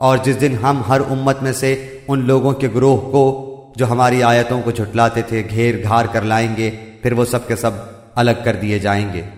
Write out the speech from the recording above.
और जिस दिन हम हर उम्मत में से उन लोगों के ग्रोह को, जो हमारी आयतों को झुटलाते थे घेर घार कर लाएँगे, फिर वो सब के सब अलग कर दिए जाएँगे।